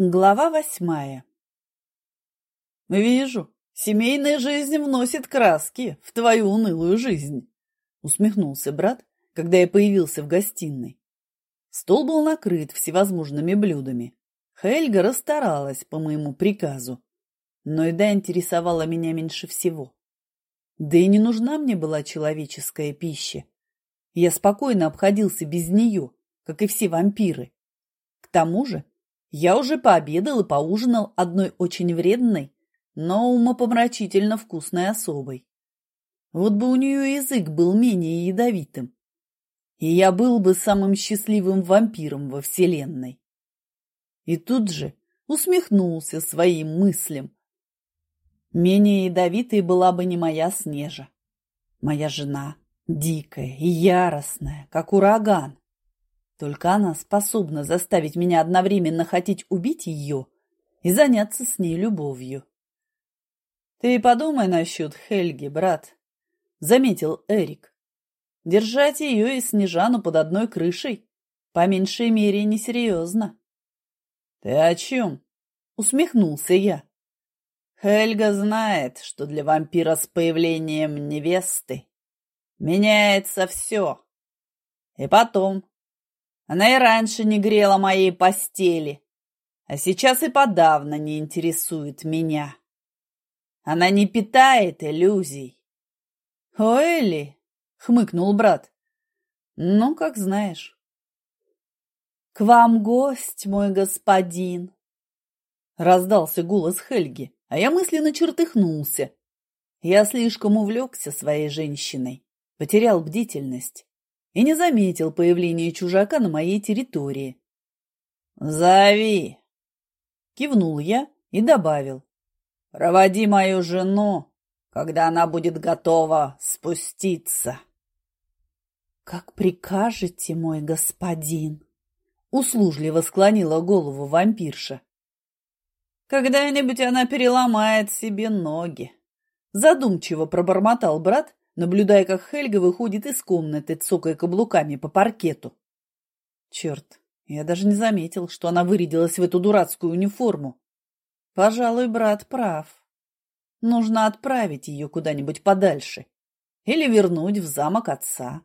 Глава восьмая «Вижу, семейная жизнь вносит краски в твою унылую жизнь», усмехнулся брат, когда я появился в гостиной. Стол был накрыт всевозможными блюдами. Хельга расстаралась по моему приказу, но еда интересовала меня меньше всего. Да и не нужна мне была человеческая пища. Я спокойно обходился без нее, как и все вампиры. К тому же я уже пообедал и поужинал одной очень вредной, но умопомрачительно вкусной особой. Вот бы у нее язык был менее ядовитым, и я был бы самым счастливым вампиром во вселенной. И тут же усмехнулся своим мыслям. Менее ядовитой была бы не моя Снежа. Моя жена, дикая и яростная, как ураган. Только она способна заставить меня одновременно хотеть убить ее и заняться с ней любовью. «Ты подумай насчет Хельги, брат», — заметил Эрик. «Держать ее и Снежану под одной крышей по меньшей мере несерьезно». «Ты о чем?» — усмехнулся я. «Хельга знает, что для вампира с появлением невесты меняется все. И потом, она и раньше не грела моей постели, а сейчас и подавно не интересует меня. Она не питает иллюзий. — Ойли, — хмыкнул брат, — ну, как знаешь. — К вам гость, мой господин, — раздался голос Хельги, а я мысленно чертыхнулся. Я слишком увлекся своей женщиной, потерял бдительность и не заметил появления чужака на моей территории. «Зови!» — кивнул я и добавил. «Проводи мою жену, когда она будет готова спуститься». «Как прикажете, мой господин!» — услужливо склонила голову вампирша. «Когда-нибудь она переломает себе ноги», — задумчиво пробормотал брат наблюдая, как Хельга выходит из комнаты, цокая каблуками по паркету. Черт, я даже не заметил, что она вырядилась в эту дурацкую униформу. Пожалуй, брат прав. Нужно отправить ее куда-нибудь подальше или вернуть в замок отца.